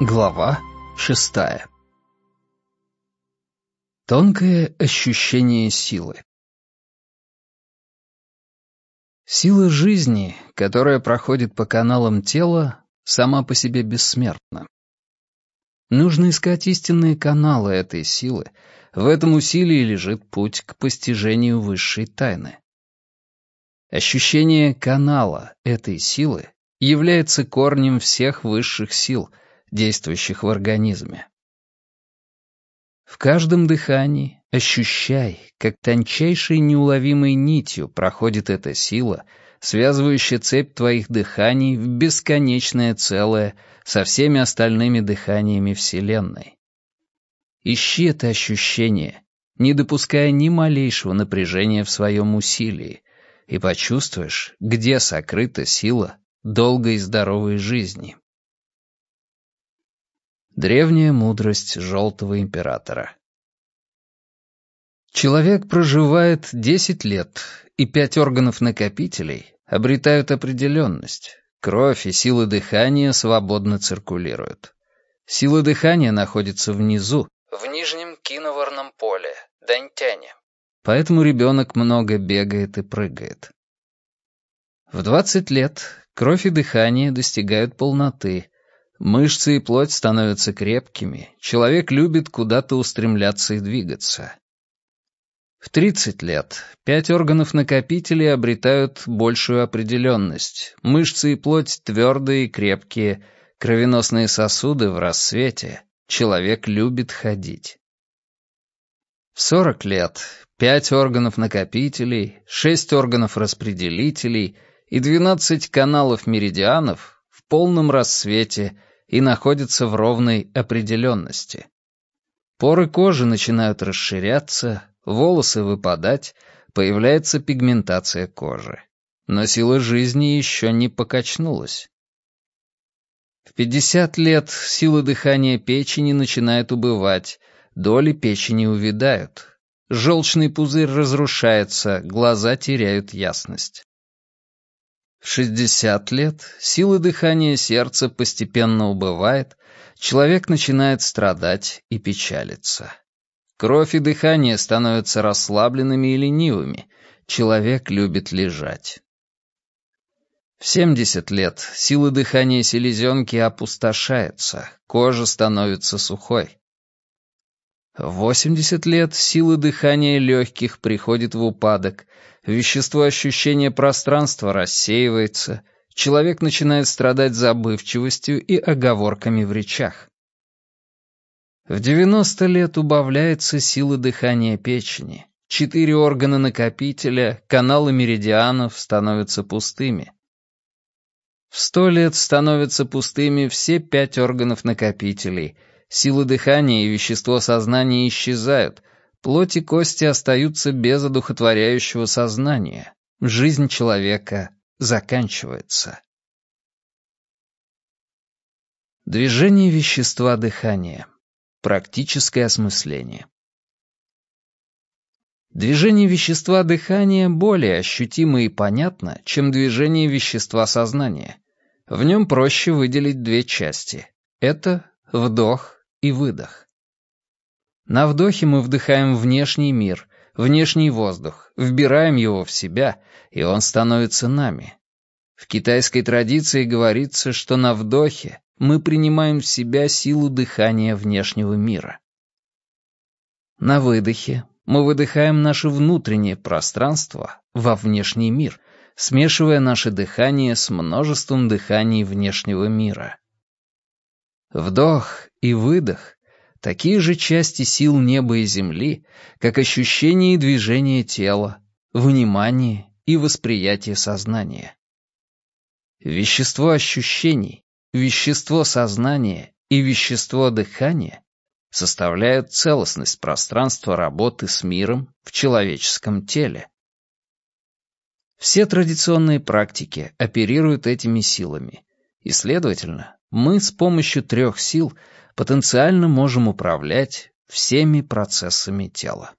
Глава шестая Тонкое ощущение силы Сила жизни, которая проходит по каналам тела, сама по себе бессмертна. Нужно искать истинные каналы этой силы. В этом усилии лежит путь к постижению высшей тайны. Ощущение канала этой силы является корнем всех высших сил, действующих в организме. В каждом дыхании ощущай, как тончайшей неуловимой нитью проходит эта сила, связывающая цепь твоих дыханий в бесконечное целое со всеми остальными дыханиями Вселенной. Ищи это ощущение, не допуская ни малейшего напряжения в своем усилии, и почувствуешь, где сокрыта сила долгой и здоровой жизни. Древняя мудрость Желтого Императора Человек проживает 10 лет, и пять органов-накопителей обретают определенность. Кровь и силы дыхания свободно циркулируют. Сила дыхания находится внизу, в нижнем киноварном поле, дантяне поэтому ребенок много бегает и прыгает. В 20 лет кровь и дыхание достигают полноты, мышцы и плоть становятся крепкими, человек любит куда-то устремляться и двигаться. В 30 лет пять органов-накопителей обретают большую определенность, мышцы и плоть твердые и крепкие, кровеносные сосуды в рассвете, человек любит ходить. В 40 лет пять органов-накопителей, шесть органов-распределителей и двенадцать каналов-меридианов в полном рассвете и находятся в ровной определенности. Поры кожи начинают расширяться, волосы выпадать, появляется пигментация кожи. Но сила жизни еще не покачнулась. В 50 лет сила дыхания печени начинает убывать, доли печени увядают, Желчный пузырь разрушается, глаза теряют ясность. В 60 лет сила дыхания сердца постепенно убывает, человек начинает страдать и печалиться. Кровь и дыхание становятся расслабленными и ленивыми, человек любит лежать. В 70 лет сила дыхания селезенки опустошается, кожа становится сухой. В 80 лет сила дыхания легких приходит в упадок, вещество ощущения пространства рассеивается, человек начинает страдать забывчивостью и оговорками в речах. В 90 лет убавляется сила дыхания печени, четыре органа накопителя, каналы меридианов становятся пустыми. В 100 лет становятся пустыми все пять органов накопителей — Сила дыхания и вещество сознания исчезают, плоть и кости остаются без одухотворяющего сознания. Жизнь человека заканчивается. Движение вещества дыхания. Практическое осмысление. Движение вещества дыхания более ощутимо и понятно, чем движение вещества сознания. В нем проще выделить две части. Это вдох и выдох. На вдохе мы вдыхаем внешний мир, внешний воздух, вбираем его в себя, и он становится нами. В китайской традиции говорится, что на вдохе мы принимаем в себя силу дыхания внешнего мира. На выдохе мы выдыхаем наше внутреннее пространство во внешний мир, смешивая наше дыхание с множеством дыханий внешнего мира. Вдох и выдох — такие же части сил неба и земли, как ощущение и движение тела, внимание и восприятие сознания. Вещество ощущений, вещество сознания и вещество дыхания составляют целостность пространства работы с миром в человеческом теле. Все традиционные практики оперируют этими силами, и, следовательно, мы с помощью трех сил потенциально можем управлять всеми процессами тела.